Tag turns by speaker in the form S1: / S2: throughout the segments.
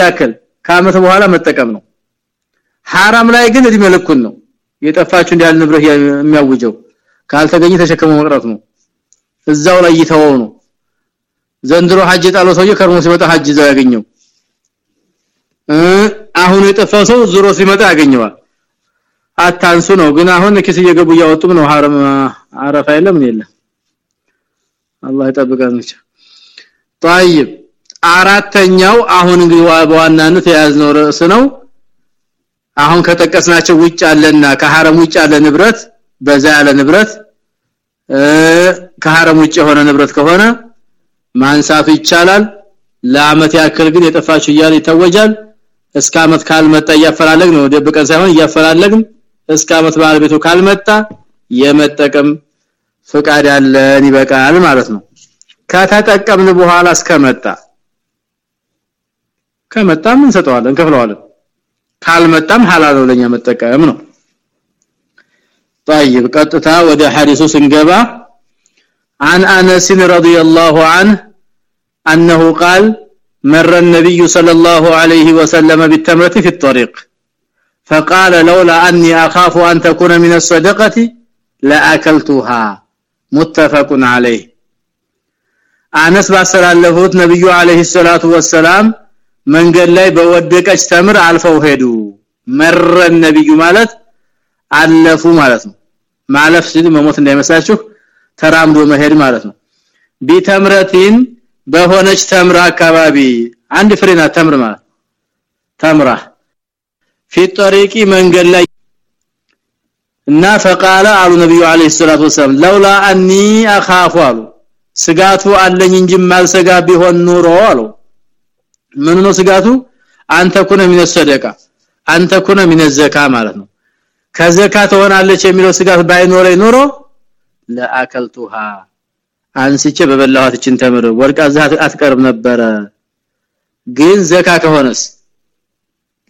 S1: ያክል ከአመት በኋላ መጠቀም ነው حرام ላይ ግን እድሜ ልኩን ነው የጠፋችሁ እንዲያል ንብረት የሚያውጀው ካልተገኘ ተሸከመ መቅረት ነው እዛው ላይ ይተወው ነው ዘንድሮ ሐጅ ጣለው ሰውዬ ከርሞ ሲመጣ ሐጅ እዛው ያገኘው አሁን የጠፋው ሰው ዙሮ ሲመጣ ያገኘዋል አታንሱ ነው ግን አሁን ኪስ እየገቡ እያወጡም ነው ሐረም አረፋ የለም የለም አላህ ይጠብቀን ብቻ طيب አራተኛው አሁን እንግዲህ በዋናነት የያዝነው ርዕስ ነው። አሁን ከጠቀስናቸው ውጭ አለና ከሐረም ውጭ ያለ ንብረት በዛ ያለ ንብረት ከሐረም ውጭ የሆነ ንብረት ከሆነ ማንሳቱ ይቻላል። ለአመት ያክል ግን የጠፋችው እያለ ይተወጃል እስከ አመት ካልመጣ እያፈላለግ ነው። ደብቀን ሳይሆን እያፈላለግን እስከ አመት ባለቤቱ ካልመጣ የመጠቀም ፍቃድ ያለን ይበቃል ማለት ነው። ከተጠቀምን በኋላ እስከመጣ ከመጣም እንሰጠዋለን ከፍለዋለን ካልመጣም ሐላል ነው ለኛ መጠቀም ነው طيب ቀጥታ ወደ ሐዲሱ ስንገባ عن انس رضي الله عنه انه قال مر النبي صلى الله عليه وسلم بالتمرة في الطريق فقال لولا اني اخاف ان تكون من الصدقه لاكلتها متفق عليه انس ባስተላለፉት ነብዩ አለይሂ ሰላቱ ወሰላም መንገድ ላይ በወደቀች ተምር አልፈው ሄዱ መረ ነብዩ ማለት አለፉ ማለት ነው ማለፍ ሲል መሞት እንዳይመስላችሁ ተራምዶ መሄድ ማለት ነው ቢተምረቲን በሆነች ተምራ አካባቢ አንድ ፍሬና ተምር ማለት ተምራ في طريق መንገድ ላይ እና فقال አሉ ነብዩ አለይሂ ሰላቱ ወሰለም لولا اني اخاف አሉ ስጋቱ አለኝ እንጂ ማልሰጋ ቢሆን ኑሮ አሉ ምን ነው ስጋቱ አንተ ኩነ ምን ሰደቃ አንተ ኩነ ምን ዘካ ማለት ነው ከዘካ ትሆናለች የሚለው ስጋት ባይኖረኝ ኑሮ ለአከልቱሃ አንስቼ በበላኋት እችን ተምር ወርቃ ዛት አትቀርብ ነበረ ግን ዘካ ከሆነስ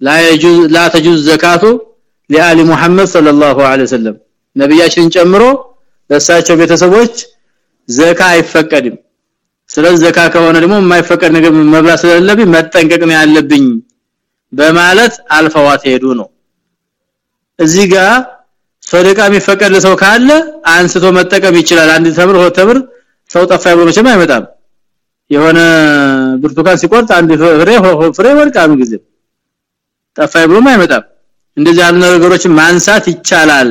S1: ላ يجوز لا تجوز ዘካቱ ለአሊ ሙሐመድ ሰለላሁ ዐለይሂ ወሰለም ነብያችን ጨምሮ ለሳቸው ቤተሰቦች ዘካ አይፈቀድም ስለዚህ ዘካ ከሆነ ደግሞ የማይፈቀድ ነገር መብላት ስለሌለብኝ መጠንቀቅ ነው ያለብኝ በማለት አልፈዋት ሄዱ ነው። እዚህ ጋር ሰደቃ የሚፈቀድ ሰው ካለ አንስቶ መጠቀም ይችላል። አንድ ተምር ሆ ተምር ሰው ጠፋ ብሎ መቼም አይመጣም። የሆነ ብርቱካን ሲቆርጥ አንድ ፍሬ ፍሬ ወርቃም ጊዜ ጠፋ ብሎ አይመጣም። እንደዚህ ያሉ ነገሮችን ማንሳት ይቻላል።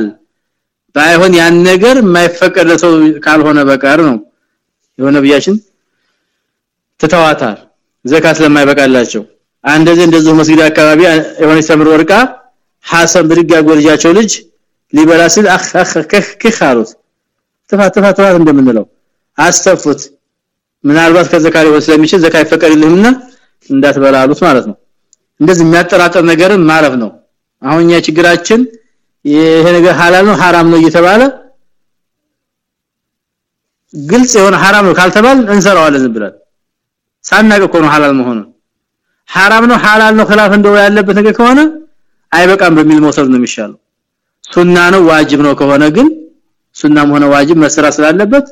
S1: ባይሆን ያን ነገር የማይፈቀድ ሰው ካልሆነ በቀር ነው። የሆነ ብያችን ትተዋታል ዘካት ስለማይበቃላቸው። አንደዚህ እንደዚህ መስጊድ አካባቢ የሆነ ተምር ወርቃ ሐሰን ብድግ ያጎልጃቸው ልጅ ሊበላ ሲል አኽ አኽ ከህ አሉት። ተፋት ተፋት ተፋት እንደምንለው አስተፉት። ምናልባት ከዘካሪ ስለሚችል ዘካ ይፈቀድልህምና እንዳትበላሉት ማለት ነው። እንደዚህ የሚያጠራጥር ነገርን ማረፍ ነው። አሁን ያ ችግራችን ይሄ ነገር ሐላል ነው ሐራም ነው እየተባለ ግልጽ የሆነ ሐራም ነው ካልተባል እንሰራዋለን ብለን ሳናቀ እኮ ነው ሐላል መሆኑ ሐራም ነው ሐላል ነው خلاف እንደው ያለበት ነገር ከሆነ አይበቃም በሚል መውሰድ ነው የሚሻለው ሱና ነው ዋጅብ ነው ከሆነ ግን ሱናም ሆነ ዋጅብ መስራ ስላለበት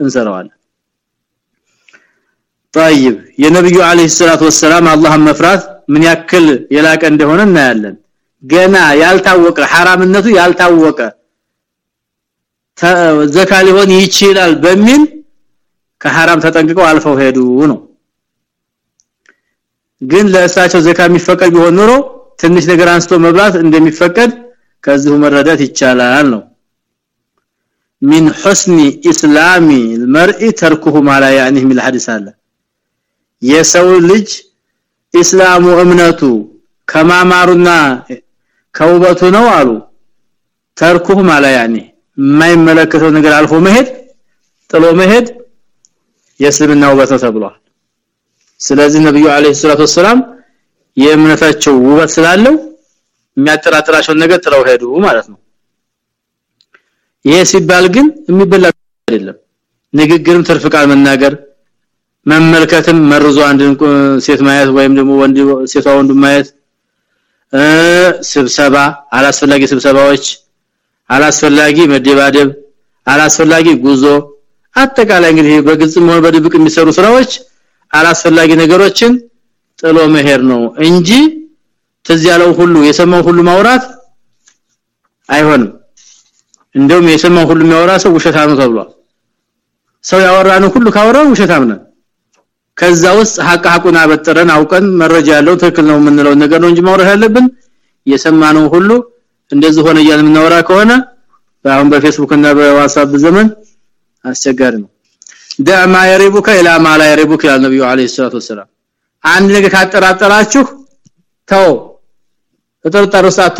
S1: እንሰራዋለን طيب የነብዩ አለይሂ ሰላቱ ወሰለም አላህን መፍራት ምን ያክል የላቀ እንደሆነ እናያለን ገና ያልታወቀ ሐራምነቱ ያልታወቀ ዘካ ሊሆን ይችላል በሚል ከሐራም ተጠንቅቀው አልፈው ሄዱ ነው ግን ለእሳቸው ዘካ የሚፈቀድ ቢሆን ኑሮ ትንሽ ነገር አንስቶ መብላት እንደሚፈቀድ ከዚሁ መረዳት ይቻላል ነው من حسن اسلام المرء تركه ما لا يعنيه من الحديث አለ የሰው ልጅ እስላሙ እምነቱ ከማማሩና ከውበቱ ነው አሉ ተርኩሁ ማላ ያኒ የማይመለከተው ነገር አልፎ መሄድ ጥሎ መሄድ የእስልምና ውበት ነው ተብሏል ስለዚህ ነብዩ አለይሂ ሰላቱ ወሰለም የእምነታቸው ውበት ስላለው የሚያጠራጥራቸው ነገር ጥለው ሄዱ ማለት ነው። ይሄ ሲባል ግን የሚበላ አይደለም። ንግግርም ትርፍ ቃል መናገር መመልከትም መርዞ አንድ ሴት ማየት ወይም ደግሞ ወንድ ሴቷ ወንዱ ማየት ስብሰባ አላስፈላጊ ስብሰባዎች አላስፈላጊ መደባደብ አላስፈላጊ ጉዞ አጠቃላይ እንግዲህ በግልጽም ሆነ በድብቅ የሚሰሩ ስራዎች አላስፈላጊ ነገሮችን ጥሎ መሄድ ነው እንጂ ትዝ ያለው ሁሉ የሰማው ሁሉ ማውራት አይሆንም። እንደውም የሰማው ሁሉ የሚያወራ ሰው ውሸታም ነው ተብሏል። ሰው ያወራነው ሁሉ ካወራን ውሸታም ነን። ከዛ ውስጥ ሀቅ ሀቁን አበጥረን አውቀን መረጃ ያለው ትክክል ነው የምንለው ነገር ነው እንጂ ማውራት ያለብን። የሰማነው ሁሉ እንደዚህ ሆነ እያልን የምናወራ ከሆነ አሁን በፌስቡክ እና በዋትስአፕ ዘመን አስቸጋሪ ነው ደማ የሪቡከ ኢላ ማ ላ የሪቡከ ኢላ ነብዩ አለይሂ ሰላቱ ወሰለም አንድ ነገር ካጠራጠራችሁ ተው ተጠርጠሩ ሰዓት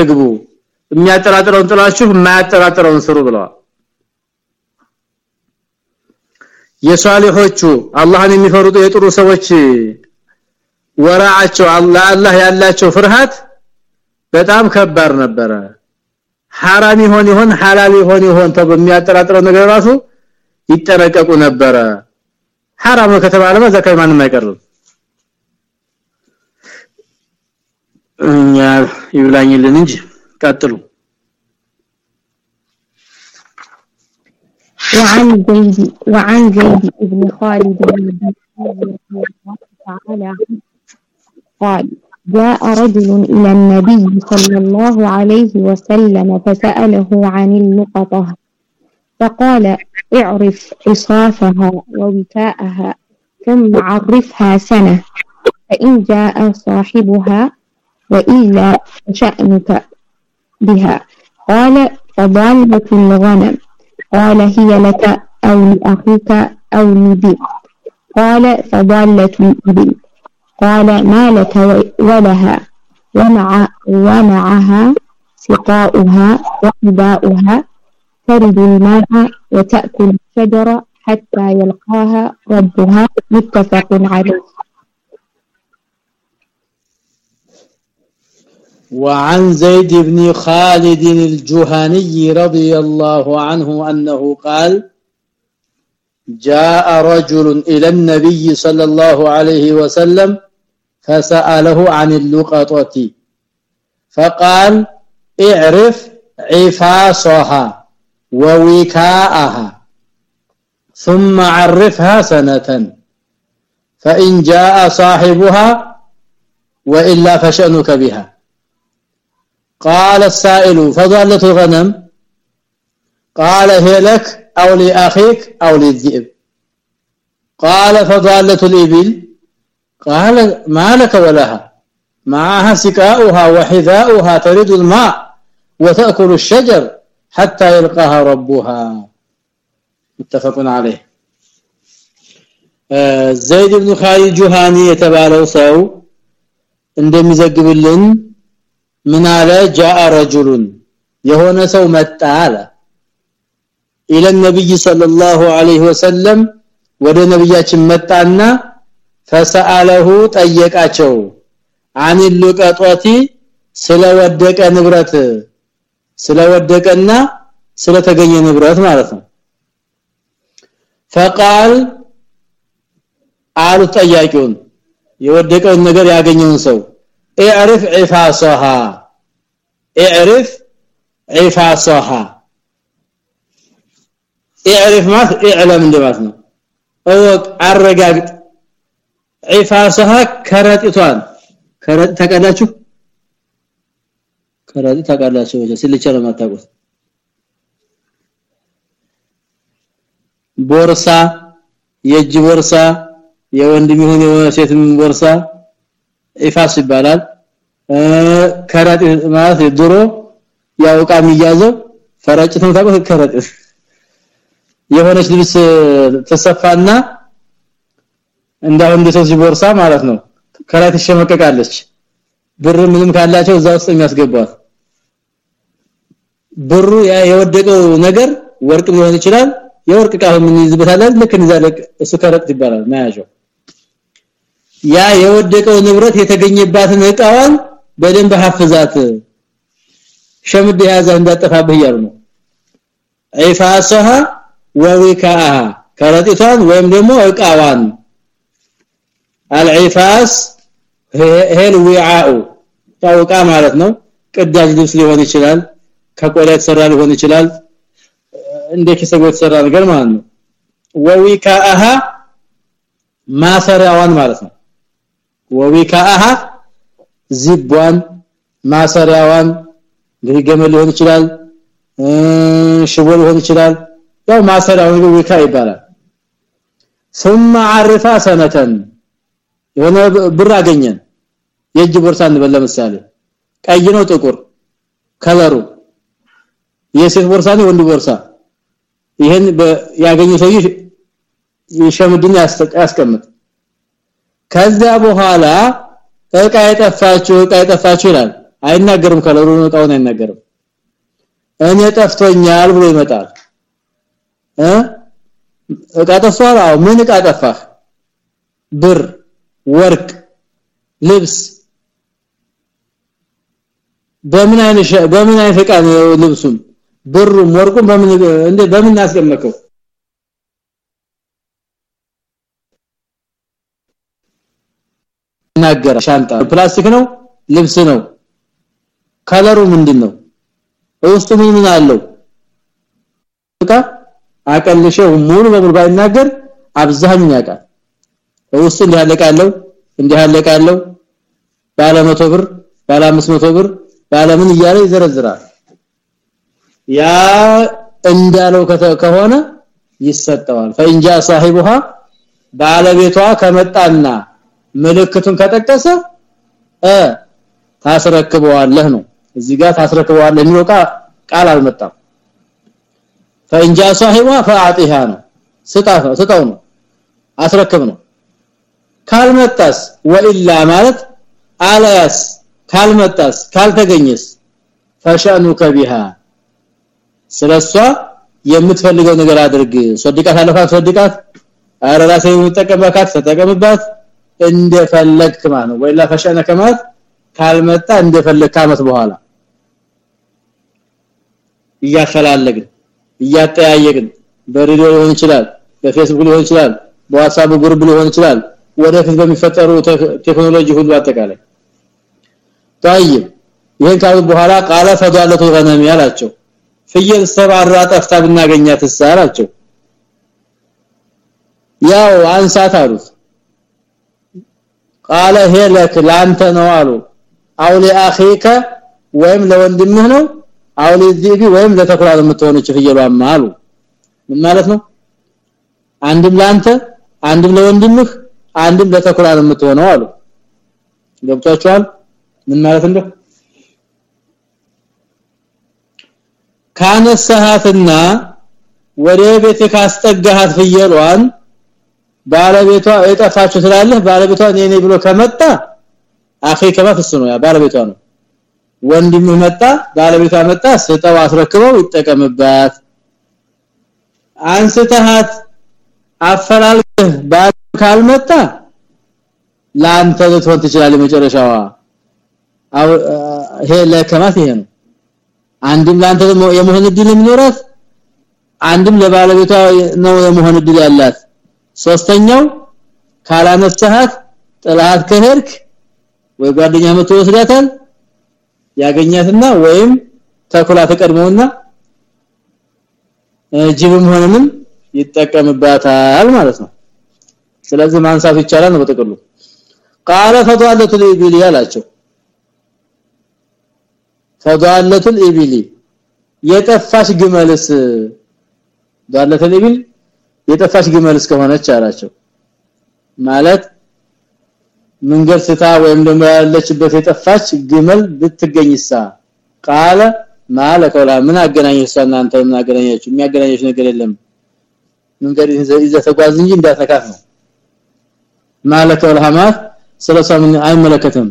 S1: የሚያጠራጥረውን ጥላችሁ የማያጠራጥረውን ስሩ ብለዋል። የሷሊሆቹ አላህን የሚፈሩት የጥሩ ሰዎች ወራዓቸው አላህ ያላቸው ፍርሃት በጣም ከባድ ነበረ። ሐራም ይሆን ይሆን ሐላል ይሆን ይሆን ተብሎ የሚያጠራጥረው ነገር ራሱ ይጠረቀቁ ነበረ حرام ከተባለ ዘካይ ማንም አይቀርም እኛ ይብላኝልን እንጂ ቀጥሉ
S2: وعن زيد وعن زيد بن خالد تعالى قال جاء رجل إلى النبي صلى الله عليه وسلم فسأله عن اللقطة فقال اعرف عصافها ووكاءها ثم عرفها سنة فإن جاء صاحبها وإلا فشأنك بها. قال فضالة الغنم. قال هي لك أو لأخيك أو لذي قال فضالة الإبل قال ما لك ولها؟ ومع ومعها سقاؤها وحباؤها ترد الماء وتأكل الشجر حتى يلقاها ربها متفق عليه.
S1: وعن زيد بن خالد الجهني رضي الله عنه أنه قال جاء رجل إلى النبي صلى الله عليه وسلم فسأله عن اللقطة فقال اعرف عفاصها. ووكاءها ثم عرفها سنة. فإن جاء صاحبها وإلا فشأنك بها. قال السائل فضلة الغنم قال هي لك أو لأخيك أو للذئب. قال فضالة الإبل. قال ما لك ولها؟ معها سقاؤها وحذاؤها ترد الماء وتأكل الشجر. حتى يلقاها ربها متفق عليه ዘይድ ኢብኑ ኻሊድ ጁሃኒ የተባለው ሰው እንደሚዘግብልን ምን አለ ጃአ ረጁሉን የሆነ ሰው መጣ አለ ኢለ ነብይ ሰለላሁ ዐለይሂ ወሰለም ወደ ነብያችን መጣና ፈሰአለሁ ጠየቃቸው አን ሉቀጦቲ ስለወደቀ ንብረት ስለወደቀና ስለተገኘ ንብረት ማለት ነው فقال አሉ ጠያቂውን የወደቀውን ነገር ያገኘውን ሰው اعرف عفاصها اعرف عفاصها اعرف ما اعلم እንደማለት ነው እወቅ አረጋግጥ عفاصها ከረጢቷን ከረጢ ተቀላችሁ ከረጢ ተቀላችሁ ወጀ ስለቻ ለማታውቁት ቦርሳ የእጅ ቦርሳ የወንድም ይሁን የሴትም ቦርሳ ኢፋስ ይባላል። ከረጢት ማለት ድሮ ያው ዕቃ የሚያዘው ፈረጭት ነው ታውቁት ከረጢት የሆነች ልብስ ተሰፋና እንዳው እንደሰው ቦርሳ ማለት ነው። ከላይ ትሸመቀቃለች። ብር ምንም ካላቸው እዛ ውስጥ የሚያስገባት ብሩ ያ የወደቀው ነገር ወርቅ ሊሆን ይችላል የወርቅ ቃል ምን ይዝበታል ልክ እንዛለቅ እሱ ይባላል ማያጆ ያ የወደቀው ንብረት የተገኘባትን እቃዋን በደንብ ሐፍዛት ሸምድ ያዛ እንዳጠፋብህ ያሉ ነው። አይፋሰሃ ወዊካሃ ከረጢቷን ወይም ደግሞ እቃዋን። አልዒፋስ ሄል ዊዓኡ ታውቃ ማለት ነው። ቅዳጅ ልብስ ሊሆን ይችላል ከቆዳ የተሰራ ሊሆን ይችላል እንደ ኪሰጎ የተሰራ ነገር ማለት ነው ወዊካሃ ማሰሪያዋን ማለት ነው ወዊካአሃ ዚቧን ማሰሪያዋን እንግዲህ ገመድ ሊሆን ይችላል ሽቦ ሊሆን ይችላል ያው ማሰሪያው ዊካ ይባላል ثم عرفا سنه የሆነ ብር አገኘን የእጅ ቦርሳ እንበል ለምሳሌ ቀይ ነው ጥቁር ከለሩ የሴት ቦርሳ ነው ወንድ ቦርሳ? ይሄን ያገኘ ሰው ይሸምድን ያስቀምጥ። ከዛ በኋላ እቃ የጠፋችሁ እቃ የጠፋችሁ ይላል። አይናገርም ከለሩ እቃውን አይናገርም። እኔ ጠፍቶኛል ብሎ ይመጣል። እ? እቃ ጠፋህ አዎ። ምን እቃ ጠፋህ? ብር ወርቅ ልብስ። በምን አይነት በምን አይነት እቃ ነው ልብሱን ብሩም ወርቁም በምን እንደ በምን ያስቀመከው ናገረ ሻንጣ ፕላስቲክ ነው? ልብስ ነው? ከለሩ ምንድነው? ውስጡ ምን ምን አለው? እቃ አቀልሸው ሙሉ በሙሉ ባይናገር አብዛኛው ያውቃል። ውስጡ እንዲያለቃለው እንዲያለቃለው ባለ 100 ብር ባለ 500 ብር ባለ ምን እያለ ይዘረዝራል ያ እንዳለው ከሆነ ይሰጠዋል። ፈንጃ ሳሂቡሃ ባለቤቷ ከመጣና ምልክቱን ከጠቀሰ እ ታስረክበዋለህ ነው። እዚህ ጋር ታስረክበዋለህ የሚለው ቃል አልመጣም። ፈንጃ ሳሂቡሃ ፈአጢሃ ነው። ስጣፈው ስጣው ነው። አስረክብ ነው። ካልመጣስ ወኢላ ማለት አላያስ ካልመጣስ ካልተገኘስ ፈሻኑ ከቢሃ ስለሷ የምትፈልገው ነገር አድርግ ሶድቃት አለፋት ሶድቃት አረራሴ የምትጠቀምባት ተጠቀምባት እንደፈለግክ ማለት ነው ወይላ ፈሻነ ከማት ካልመጣ እንደፈለግክ አመት በኋላ እያፈላለግን እያጠያየቅን በሬዲዮ ሊሆን ይችላል በፌስቡክ ሊሆን ይችላል በዋትስአፕ ግሩፕ ሊሆን ይችላል ወደፊት በሚፈጠሩ ቴክኖሎጂ ሁሉ አጠቃላይ طيب ይሄን ካሉ በኋላ ቃለ ፈዳለቱ ገነም ያላቸው ፍየል ሰባራ ጠፍታ ብናገኛት አላቸው። ያው አንሳት አሉት። ቃለ ሄለክ ላንተ ነው አሉ። አው ለአኺከ ወይም ለወንድምህ ነው አው ለዚቢ ወይም ለተኩላ ለምትሆነች ፍየሏማ አሉ። ምን ማለት ነው? አንድም ላንተ አንድም ለወንድምህ አንድም ለተኩላ ለምትሆነው አሉ። ገብቷቸዋል ምን ማለት እንደው ካነሰሃትና ወደ ቤት ካስጠጋሃት ፍየሏን ባለቤቷ የጠፋችሁ ስላለህ ባለቤቷ እኔ ብሎ ከመጣ አኺ ከመፍስ ነው። ያ ባለቤቷ ነው። ወንድም መጣ ባለቤቷ መጣ ስጠው አስረክበው ይጠቀምባት። አንስተሃት አፈላልገህ ባል ካልመጣ ላንተ ልትሆን ትችላለህ መጨረሻዋ። አው ይሄ ለከማት ይሄ ነው አንድም ላንተ የመሆን እድል የሚኖራት አንድም ለባለቤቷ ነው የመሆን እድል ያላት። ሶስተኛው ካላነሳሃት ጥላት ከሄርክ ወይ ጓደኛ መቶ ወስዳታል ያገኛትና ወይም ተኩላ ተቀድመውና ጅብም ሆነንም ይጠቀምባታል ማለት ነው። ስለዚህ ማንሳት ይቻላል ነው በጥቅሉ። ቃለ ፈዳለቱ ሊቢሊ ያላቸው ፈዳለቱ ሊቢሊ የጠፋሽ ግመልስ ዳለተ ሊቢል የጠፋሽ ግመልስ ከሆነች አላቸው። ማለት መንገድ ስታ ወይም ደግሞ ያለችበት የጠፋች ግመል ብትገኝሳ ቃለ ማለከ ወላ ምን አገናኘሽ እናንተ ምን አገናኛችሁ የሚያገናኘሽ ነገር የለም። መንገድ ይዘ ተጓዝ እንጂ እንዳትነካት ነው። ማለከ ወልሐማት ስለሷ ምን አይመለከትም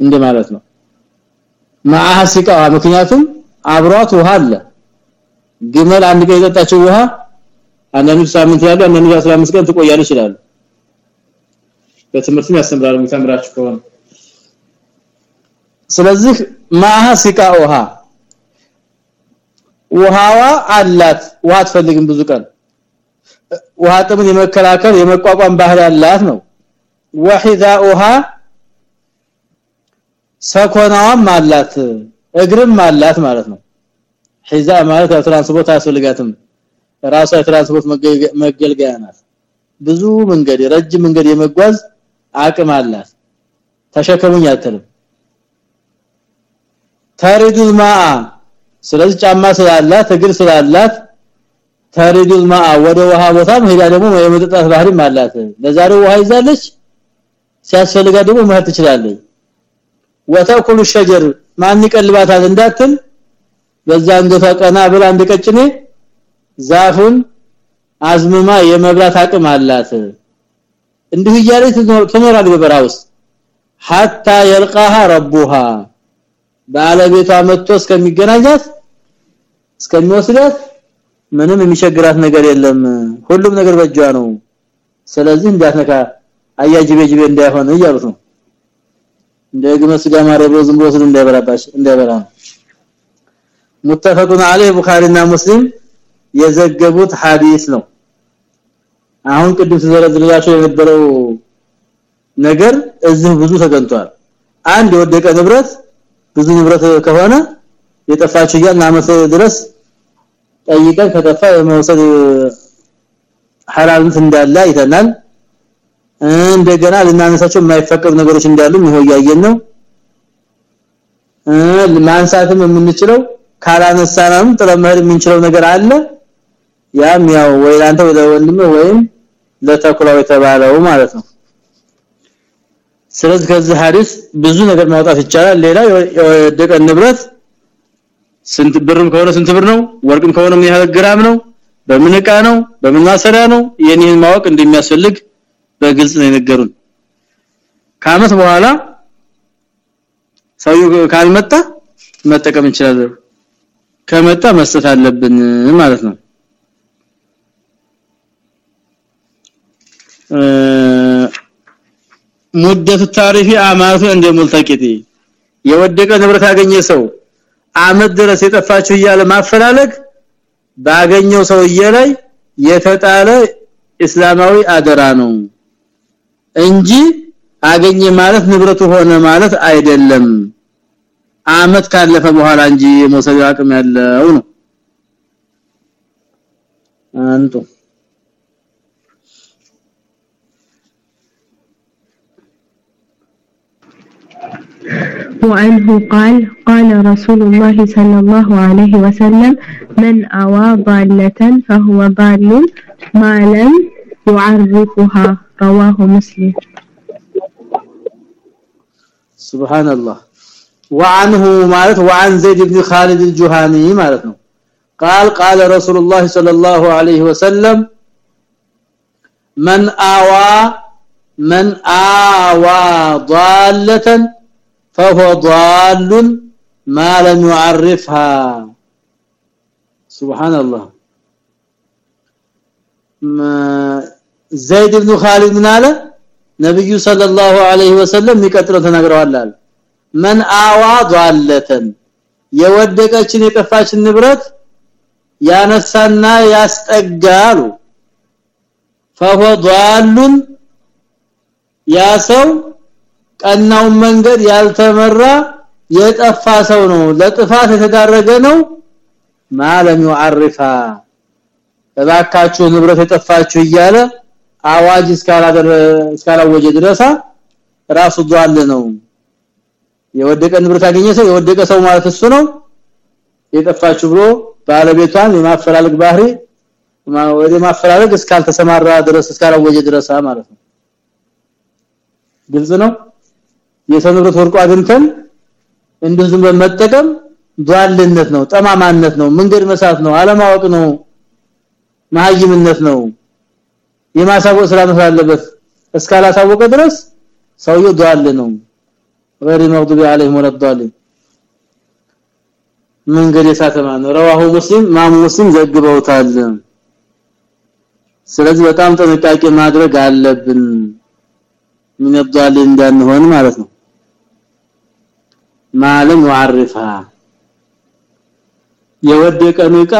S1: እንደ ማለት ነው ማአሐሲቃ ምክንያቱም አብሯት ውሃ አለ። ግመል አንድ ቀን የጠጣችው ውሃ አንዳንዱ ሳምንት ያለው አንዳንዱ 15 ቀን ትቆያለች ይችላል በትምህርትም ያስተምራሉ። ተምራችሁ ከሆነ ስለዚህ ማሐሲቃ ውሃ ውሃዋ አላት። ውሃ አትፈልግም ብዙ ቀን። ውሃ ጥምን የመከላከል የመቋቋም ባህል ያላት ነው። ወሂዳኡሃ ሰኮናዋም አላት እግርም አላት ማለት ነው። ሂዛ ማለት ትራንስፖርት አያስፈልጋትም። ራሷ የትራንስፖርት መገልገያ ናት። ብዙ መንገድ ረጅም መንገድ የመጓዝ አቅም አላት። ተሸከሙኝ አትልም። ታሪዱል ማአ ስለዚህ ጫማ ስላላት እግር ስላላት ታሪዱል ማአ ወደ ውሃ ቦታ ሄዳ ደግሞ የመጠጣት ባህሪም አላት። ለዛሬው ውሃ ይዛለች ሲያስፈልጋ ደግሞ መሄድ ትችላለች ወተኩሉ ሸጀር ማን ይቀልባታል እንዳትል በዛ እንደተቀና ብላ እንደቀጭኔ ዛፉን አዝምማ የመብላት አቅም አላት። እንዲሁ እያለች ትኖራል በበራ ውስጥ። ሐታ የልቃሃ ረቡሃ ባለቤቷ መጥቶ እስከሚገናኛት እስከሚወስዳት ምንም የሚቸግራት ነገር የለም። ሁሉም ነገር በእጇ ነው። ስለዚህ እንዳትነካ አያጅበጅበ እንዳይሆን እያሉት ነው። እንደግመ ስጋ ማረብ ዝም ብሎ ስለ እንዳይበላባሽ እንዳይበላ ሙተፈቁን አለህ ቡኻሪና ሙስሊም የዘገቡት ሐዲስ ነው። አሁን ቅዱስ ዘረዝላቸው የነበረው ነገር እዚህ ብዙ ተገንቷል። አንድ የወደቀ ንብረት ብዙ ንብረት ከሆነ የጠፋች ይያል አመት ድረስ ጠይቀን ከጠፋ የመውሰድ ሐራምት እንዳለ አይተናል እንደገና ልናነሳቸው የማይፈቀዱ ነገሮች እንዳሉ ነው ያየን ነው። ማንሳትም የምንችለው ካላነሳናም ጥለመር የምንችለው ነገር አለ። ያም ያው ወይ ወደ ወንድም ወይም ለተኩላው የተባለው ማለት ነው። ስለዚህ ከዚህ ሐዲስ ብዙ ነገር ማውጣት ይቻላል። ሌላ የወደቀ ንብረት ስንት ብርም ከሆነ ስንት ብር ነው? ወርቅም ከሆነ ምን ያህል ግራም ነው? በምን ዕቃ ነው? በምን ማሰሪያ ነው? የኔን ማወቅ እንደሚያስፈልግ በግልጽ ነው የነገሩን። ከአመት በኋላ ሰው ካልመጣ መጠቀም እንችላለን። ከመጣ መስጠት አለብን ማለት ነው። ሙደቱ ታሪፊ አማቱ እንደ የወደቀ ንብረት ያገኘ ሰው አመት ድረስ የጠፋችው እያለ ማፈላለግ ባገኘው ሰውዬ ላይ የተጣለ እስላማዊ አደራ ነው እንጂ አገኘ ማለት ንብረቱ ሆነ ማለት አይደለም አመት ካለፈ በኋላ እንጂ የመውሰድ አቅም ያለው ነው አንቱ
S2: وعنه قال قال رسول الله صلى الله عليه وسلم من أوى ضالة فهو ضال ما لم يعرفها رواه مسلم.
S1: سبحان الله وعنه مالت وعن زيد بن خالد الجهاني مالته قال قال رسول الله صلى الله عليه وسلم من آوى من آوى ضالة فهو ضال ما لم يعرفها. سبحان الله زيد بن خالد من አለ ነብዩ ሰለላሁ ዐለይሂ ወሰለም የሚቀጥለው ተናግረዋል መን አዋ ዷለተን የወደቀችን የጠፋችን ንብረት ያነሳና ያስጠጋሉ فهو ضال ያ ሰው ቀናው መንገድ ያልተመራ የጠፋ ሰው ነው ለጥፋት የተዳረገ ነው ማለም يعرفها እባካችሁ ንብረት የጠፋችሁ እያለ አዋጅ እስካላደረ እስካላወጀ ድረስ ራሱ ዷል ነው። የወደቀ ንብረት ያገኘ ሰው የወደቀ ሰው ማለት እሱ ነው። የጠፋችሁ ብሎ ባለቤቷን የማፈላለግ ባህሪ ወደ ማፈላለግ እስካልተሰማራ ድረስ እስካላወጀ ድረስ ማለት ነው። ግልጽ ነው? የሰው ንብረት ወርቆ አግኝተን እንደዚህ በመጠቀም ዷልነት ነው ጠማማነት ነው መንገድ መሳት ነው አለማወቅ ነው ማህይምነት ነው የማሳወቅ ስራ መስራት አለበት እስካላሳወቀ ድረስ ሰውየው ዷል ነው غير المغضوب عليهم ولا الضالين መንገድ የሳተማ ነው ረዋሁ ሙስሊም ማሙ ሙስሊም ዘግበውታል ስለዚህ በጣም ጥንቃቄ ማድረግ አለብን ምን الضالين እንዳንሆን ማለት ነው ማለም يعرفها የወደቀን ዕቃ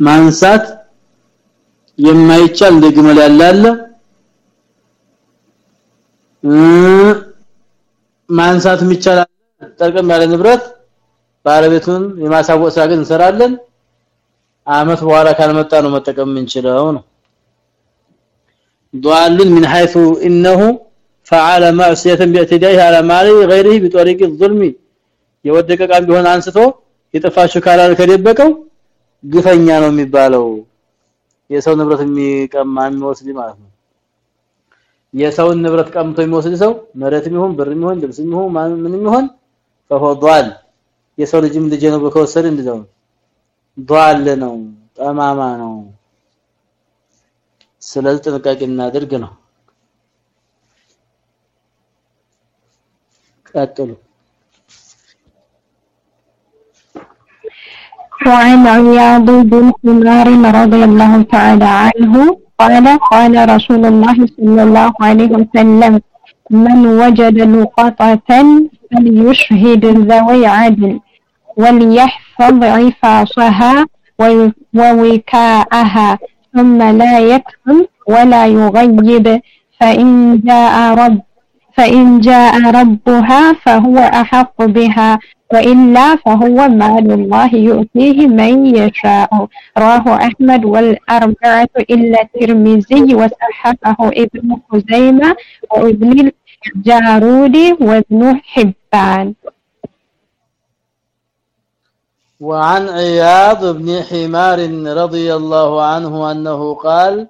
S1: ማንሳት የማይቻል እንደግመል ያላለ ማንሳት የሚቻል ጠርቀም ያለ ንብረት ባለቤቱን የማሳወቅ ስራ ግን እንሰራለን አመት በኋላ ካልመጣ ነው መጠቀም የምንችለው ነው ضال من حيث انه فعل معصيه باعتدائه على مال غيره بطريق الظلم የወደቀ ቃም ቢሆን አንስቶ የጠፋችሁ ካላል ከደበቀው ግፈኛ ነው የሚባለው የሰው ንብረት የሚቀማ የሚወስድ ማለት ነው። የሰውን ንብረት ቀምቶ የሚወስድ ሰው መሬትም ይሁን ብርም ይሁን ልብስም ይሁን ምንም ይሁን ፈሆዷል የሰው ልጅም ልጅ ነው ከወሰደ እንደዛው ዷል ነው ጠማማ ነው። ስለዚህ ጥንቃቄ እናድርግ ነው። ቀጥሉ
S3: وعن عياض بن حمار رضي الله تعالى عنه قال قال رسول الله صلى الله عليه وسلم من وجد لقطة فليشهد ذوي عدل وليحفظ عفاصها ووكاءها ثم لا يكتم ولا يغيب فإن جاء رب فإن جاء ربها فهو أحق بها وإلا فهو مال الله يؤتيه من يشاء. رواه أحمد والأربعة إلا الترمذي وصححه ابن خزيمة وابن الجارود وابن حبان.
S1: وعن عياض بن حمار رضي الله عنه أنه قال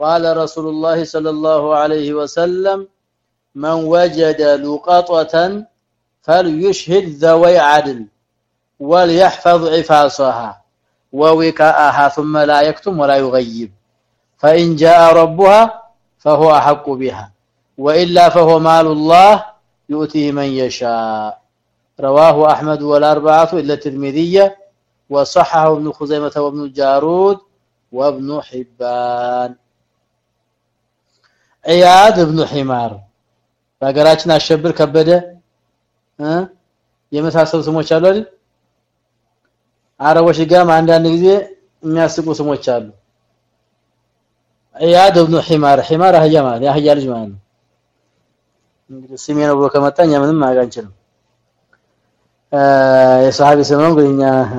S1: قال رسول الله صلى الله عليه وسلم من وجد لقطة فليشهد ذوي عدل وليحفظ عفاصها ووكاءها ثم لا يكتم ولا يغيب فإن جاء ربها فهو أحق بها وإلا فهو مال الله يؤتيه من يشاء رواه أحمد والأربعة إلا الترمذي وصححه ابن خزيمة وابن الجارود وابن حبان عياد ابن حمار በሀገራችን አሸብር ከበደ የመሳሰሉ ስሞች አሉ አይደል አረቦች ጋር አንዳንድ ጊዜ የሚያስቁ ስሞች አሉ ኢያድ ኢብኑ ሒማር ሒማር አህያ ማለት የአህያ ልጅ ማለት ነው እንግዲህ ስሜ ነው ብሎ ከመጣኛ ምንም ማድረግ አንችልም የሰሃቢ ስም ነው እንግዲህ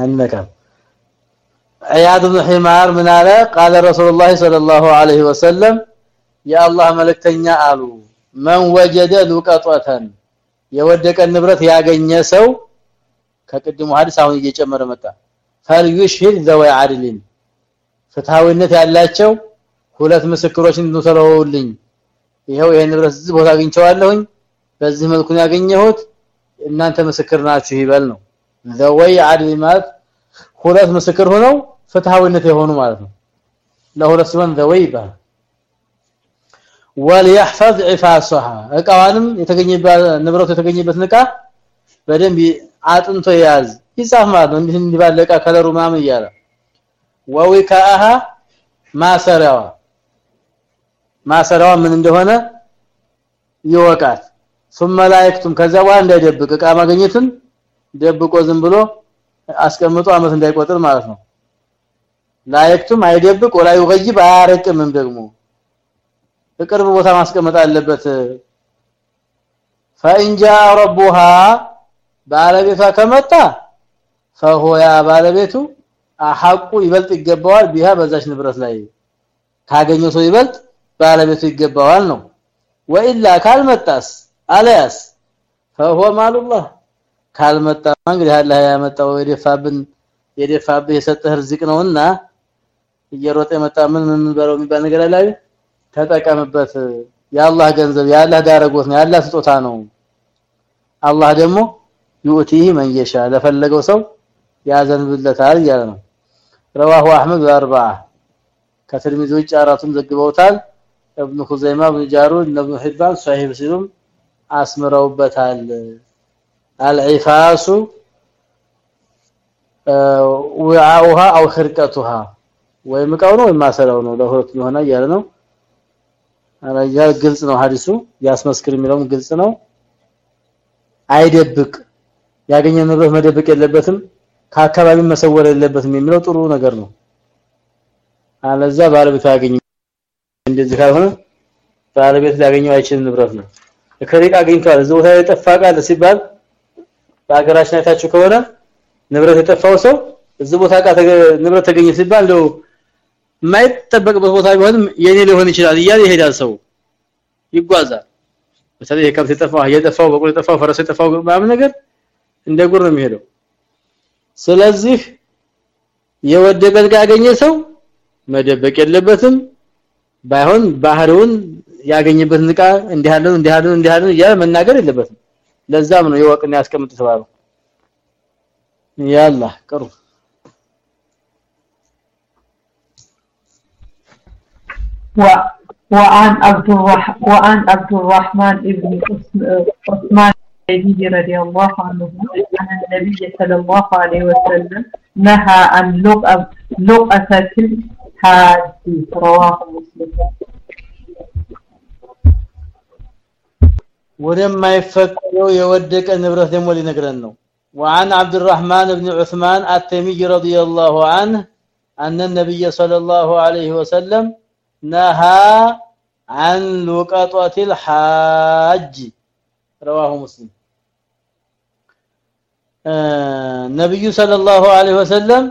S1: አንነካም ኢያድ ኢብኑ ሒማር ምን አለ قال رسول الله صلى الله عليه وسلم يا الله መልእክተኛ አሉ መን ወጀደ ሉቀጧተን የወደቀ ንብረት ያገኘ ሰው ከቅድሙ ሐዲስ አሁን እየጨመረ መጣ። ፈልዩሽሂድ ዘወይ አድልን ፍትሃዊነት ያላቸው ሁለት ምስክሮችን እንተለውልኝ ይሄው ይሄን ንብረት እዚህ ቦታ አግኝቼዋለሁኝ በዚህ መልኩ ያገኘሁት እናንተ ምስክር ናችሁ ይበል ነው። ዘወይ አድል ማለት ሁለት ምስክር ሆነው ፍትሃዊነት የሆኑ ማለት ነው። ለሁለት ሲሆን ዘወይ ይባላል ወልየህፈዝ ኢፋሰሃ እቃዋንም የተገኘበት ንብረቱ የተገኘበት ንቃ በደንብ አጥንቶ ያዝ ይጻፍ ማለት ነው። እንዲህ እንዲባለቃ ከለሩ ማም ይያለ ወዊካአሃ ማሰራዋ ማሰራዋ ምን እንደሆነ ይወቃል። ثم لا ከዛ በኋላ እንዳይደብቅ እቃ ማግኘትን ደብቆ ዝም ብሎ አስቀምጦ አመት እንዳይቆጥር ማለት ነው። ላይክቱም አይደብቅ ወላ ይغيب አያረቅምም ደግሞ። በቅርብ ቦታ ማስቀመጥ አለበት። ፈንጃ ረቡሃ ባለቤቷ ከመጣ فهو ያ ባለቤቱ አሐቁ ይበልጥ ይገባዋል ቢሃ በዛች ንብረት ላይ ካገኘው ሰው ይበልጥ ባለቤቱ ይገባዋል ነው። ወኢላ ካልመጣስ አለያስ? فهو مال الله ካልመጣ እንግዲህ አላህ ያመጣው የደፋብን የደፋብህ የሰጠህ ርዝቅ ነውና እየሮጠ የመጣ ምን ምን በለው የሚባል ነገር አለ አይደል? ተጠቀምበት የአላህ ገንዘብ የአላህ ዳረጎት ነው የአላህ ስጦታ ነው አላህ ደግሞ يؤتيه من يشاء ለፈለገው ሰው ያዘንብለታል ያለ ነው رواه احمد والاربعه ከትርሚዚ ውጭ አራቱም ዘግበውታል ابن خزيمه ابن جارود ابن حبان صحيح ሲሉም አስምረውበታል العفاس وعاؤها او خرقتها ወይም እቃው ነው ወይም ማሰሪያው ነው ለሁለቱም የሆነ ያለ ነው አላያ ግልጽ ነው ሐዲሱ። ያስመስክር የሚለውም ግልጽ ነው። አይደብቅ። ያገኘ ንብረት መደበቅ የለበትም። ከአካባቢ መሰወር የለበትም የሚለው ጥሩ ነገር ነው። አለዛ ባለቤት ያገኝ እንደዚህ ካልሆነ ባለቤት ሊያገኘው አይችልም ንብረት ነው። ከሪቅ አግኝቷል እዚህ ቦታ የጠፋ ቃል ሲባል በአገራችን አይታችሁ ከሆነ ንብረት የጠፋው ሰው እዚህ ቦታ ንብረት ተገኘ ሲባል ነው የማይጠበቅበት ቦታ ቢሆንም የኔ ሊሆን ይችላል እያለ ይሄዳል ሰው። ይጓዛል። በተለይ የከብት የጠፋው የጠፋው በቁል የጠፋው ፈረስ የጠፋው ምናምን ነገር እንደ ጉር ነው የሚሄደው። ስለዚህ የወደቀን ያገኘ ሰው መደበቅ የለበትም። ባይሆን ባህሩን ያገኘበትን ዕቃ እንዲያለው እንዲያለው እንዲያለው ያ መናገር የለበትም። ለዛም ነው የወቅን ያስቀምጥ ተባለው ያላ ቅሩ
S4: وعن عبد الرح وعن عبد الرحمن بن عثمان الحديبي رضي الله عنه أن النبي صلى الله عليه وسلم نهى عن لقطة لقطة الحاج رواه مسلم
S1: ወደማይፈቀደው የወደቀ ንብረት ደግሞ ሊነግረን ነው وعن عبد الرحمن بن عثمان التيمي رضي الله عنه أن النبي صلى الله عليه وسلم ነሃ አን ሉቀጦቲል ሐጅ ረዋሁ ሙስሊም። ነብዩ ሰለላሁ ዐለይሂ ወሰለም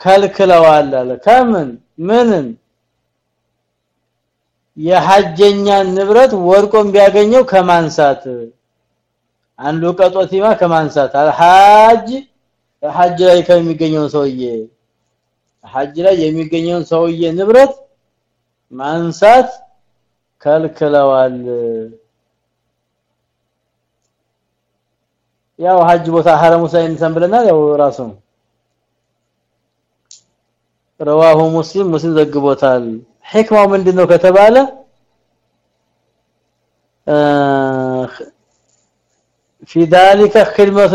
S1: ከልክለዋል አለ። ከምን? ምንን? የሐጀኛን ንብረት ወድቆም ቢያገኘው ከማንሳት? አንዱ ቀጦቲማ ከማንሳት። አልሐጅ ሐጅ ላይ ከሚገኘው ሰውዬ። ሐጅ ላይ የሚገኘውን ሰውዬ ንብረት ማንሳት ከልክለዋል ያው ሐጅ ቦታ ሐረም ሁሰይን ሰንብለናል ያው ራሱ رواه مسلم مسلم ዘግቦታል ህክማው ምንድነው ከተባለ في ذلك خدمه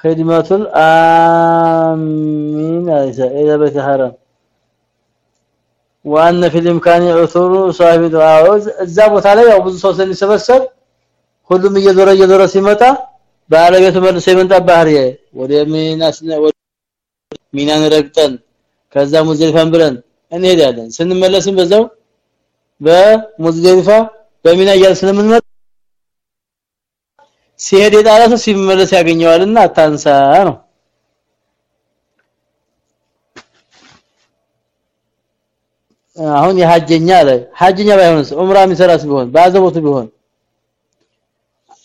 S1: خدمه الامين الى بيت الحرم وان في الامكان عثور صاحب دعاء እዛ ቦታ ላይ ያው ብዙ ሰው ስለሚሰበሰብ ሁሉም እየዞረ እየዞረ ሲመጣ ባለቤቱ መልሶ ይመጣ ባህር ወደ ሚናስ ሚናን ረግጠን ከዛ ሙዝደሊፋን ብለን እንሄዳለን ስንመለስም በዛው በሙዝደሊፋ በሚና እያል ስለምንመጣ ሲሄድ የጣላሰ ሲመለስ ያገኘዋልና አታንሳ ነው አሁን የሐጀኛ አለ ሐጀኛ ባይሆንስ ዑምራ የሚሰራስ ቢሆን ባዘቦቱ ቢሆን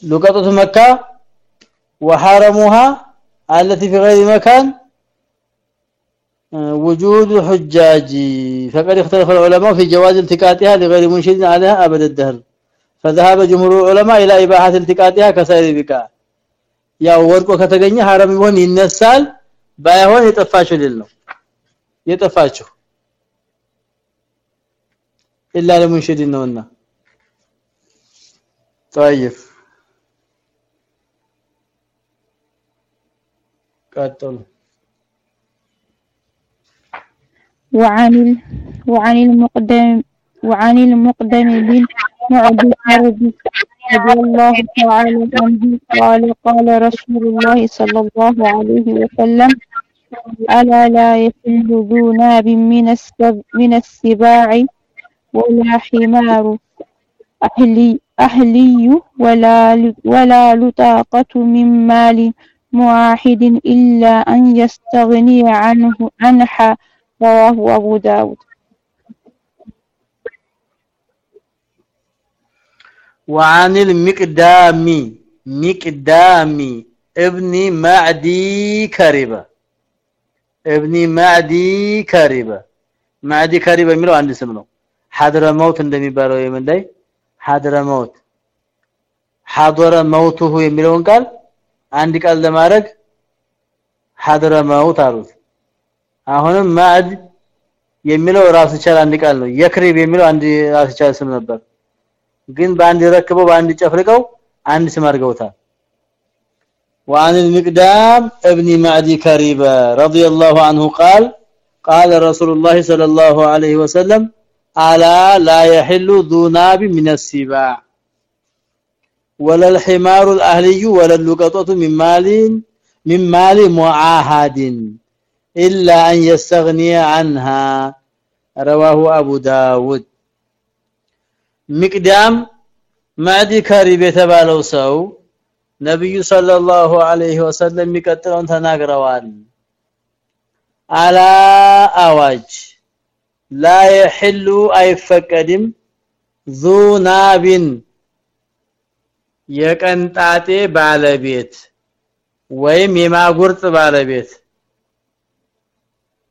S1: لقطه مكه وحرمها التي في غير مكان وجود حجاج فقد اختلف العلماء في جواز التقاطها لغير منشد عليها ابد الدهر فذهب جمهور العلماء الى اباحه التقاطها كسائر البقاع ያው ወርቆ ከተገኘ حرم ይሆን ይነሳል ባይሆን የጠፋችው ልል ነው የጠፋችው إلا لمنشد النونة طيب. قاتل
S3: وعن وعن المقدم وعن المقدم بن معد رضي الله تعالى عنه قال قال رسول الله صلى الله عليه وسلم ألا لا يحل ذو ناب من السباع ولا حمار أهلي, أهلي ولا, ولا لطاقة من مال معاحد إلا أن يستغني عنه عنها رواه أبو داود.
S1: وعن المقدام مقدام ابن معدي كربة ابن معدي كربة معدي كربة ميلو عند سمنو ሐድረመውት እንደሚባለው የምን ላይ? ሐድረመውት ሐደረ መውቱሁ የሚለውን ቃል አንድ ቃል ለማድረግ ሐደረ መውት አሉት። አሁንም ማዕድ የሚለው ራሱ ይችላል አንድ ቃል ነው። የክሪብ የሚለው አንድ ራሱ ይችላል ስም ነበር። ግን በአንድ ረክበው በአንድ ጨፍልቀው አንድ ስም አድርገውታል። وعن المقدام ابن معدي كريبه رضي الله عنه قال قال رسول الله صلى الله عليه وسلم الا لا يحل ذو ناب من السباع ولا الحمار الاهلي ولا اللقطه من مال من مال معاهد الا ان يستغني عنها رواه ابو داود مقدام ማዲ ከሪብ የተባለው ሰው ነብዩ ሰለላሁ ዐለይሂ ወሰለም የሚቀጥለውን ተናግረዋል አላ አዋጅ ላ يحل አይፈቀድም ዙናቢን የቀንጣጤ ባለቤት ወይም የማጉርጥ ባለቤት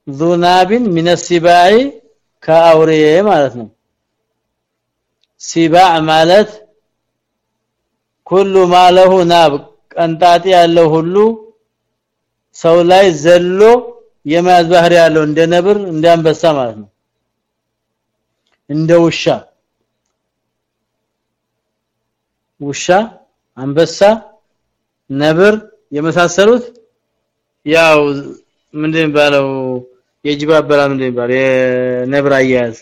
S1: ዙናቢን ሚነሲባይ ከአውሬ ማለት ነው ሲባዕ ማለት ኩሉ ማለሁ ናብ ቀንጣጤ ያለው ሁሉ ሰው ላይ ዘሎ የመያዝ ባህሪ ያለው እንደ ነብር እንደ አንበሳ ማለት ነው እንደ ውሻ። ውሻ አንበሳ ነብር የመሳሰሉት ያው ምንድን ባለው የጅብ አበላ ምንድን ባለው የነብር አያያዝ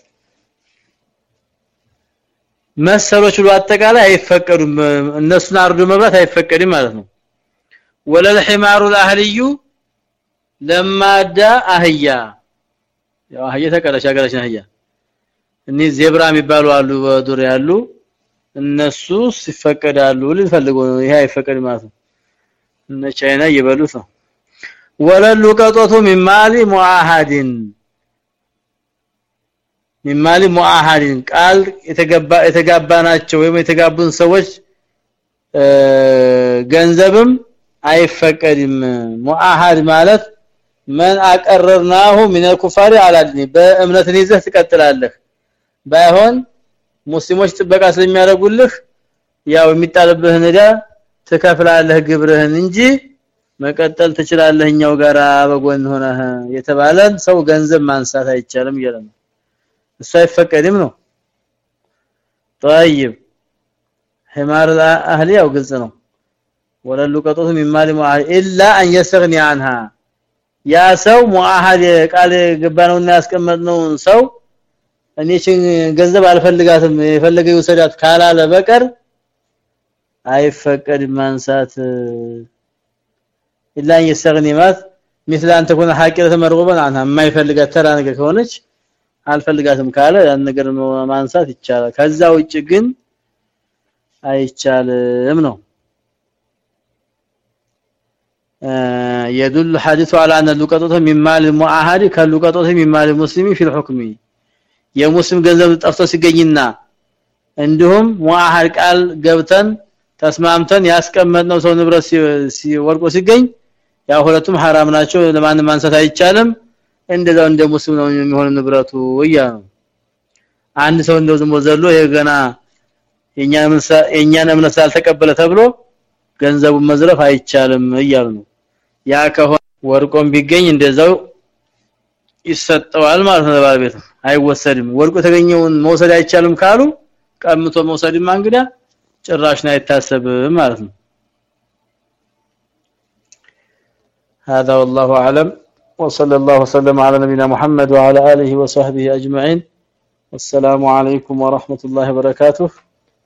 S1: መሰሎች ሁሉ አጠቃላይ አይፈቀዱም። እነሱን አርዶ መብላት አይፈቀድም ማለት ነው። ወለል ሒማሩ አህልዩ ለማዳ አህያ። ያው አህያ ተቀለሽ አገረሽ አህያ እኒ ዜብራ የሚባሉ አሉ በዱር ያሉ እነሱ ሲፈቀዳሉ ልፈልጉ ነው ይሄ አይፈቀድ ማለት ነው እነ ቻይና እየበሉት ነው ወለሉ ቀጦቱ ሚማሊ ሙአሃዲን ሚማሊ ሙአሃዲን ቃል የተገባ የተጋባናቸው ወይም የተጋቡን ሰዎች ገንዘብም አይፈቀድም ሙአሃድ ማለት መን አቀረርናሁ ሚን الكفار على دين በእምነትን ይዘህ ትቀጥላለህ ባይሆን ሙስሊሞች ጥበቃ ስለሚያደርጉልህ ያው የሚጣልብህን እዳ ትከፍላለህ ግብርህን እንጂ መቀጠል ትችላለህ እኛው ጋራ በጎን ሆነህ የተባለን ሰው ገንዘብ ማንሳት አይቻልም ይላል እሱ አይፈቀድም ነው طيب حمار الاهل ያው ግልጽ ነው ወለሉ ቀጦቱ ሚማሊ ሙአህ ኢላ አን يستغني عنها ያ ሰው ሙአሃድ ቃል ገባነውና ያስቀመጥነው ሰው እኔ ገንዘብ አልፈልጋትም የፈለገ ይወሰዳት ካላለ በቀር አይፈቀድ ማንሳት ኢላ يستغني ማለት مثل ان تكون حاقره مرغوبا عنها የማይፈልጋት ተራ ነገር ከሆነች አልፈልጋትም ካለ ያን ነገር ማንሳት ይቻላል ከዛ ውጭ ግን አይቻልም ነው يدل الحديث على ان اللقطه من مال المعاهد كاللقطه من مال المسلم في الحكم የሙስሊም ገንዘብ ጠፍቶ ሲገኝና እንዲሁም ሙአሃድ ቃል ገብተን ተስማምተን ያስቀመጥነው ሰው ንብረት ሲወርቆ ሲገኝ ያ ሁለቱም حرام ናቸው ለማንም ማንሳት አይቻልም እንደዛው እንደ ሙስሊም ነው የሚሆን ንብረቱ ወያ አንድ ሰው እንደው ዝም ዘሎ የገና የኛን እምነት ስላልተቀበለ ተብሎ ገንዘቡን መዝረፍ አይቻልም እያሉ ነው ያ ከሆነ ወርቆም ቢገኝ እንደዛው ይሰጠዋል ማለት ነው ባለቤት አይወሰድም ወርቁ የተገኘውን መውሰድ አይቻልም ካሉ ቀምቶ መውሰድም እንግዳ ጭራሽ ነው አይታሰብም ማለት ነው هذا والله اعلم وصلى الله وسلم على نبينا محمد وعلى اله وصحبه اجمعين السلام عليكم ورحمه الله وبركاته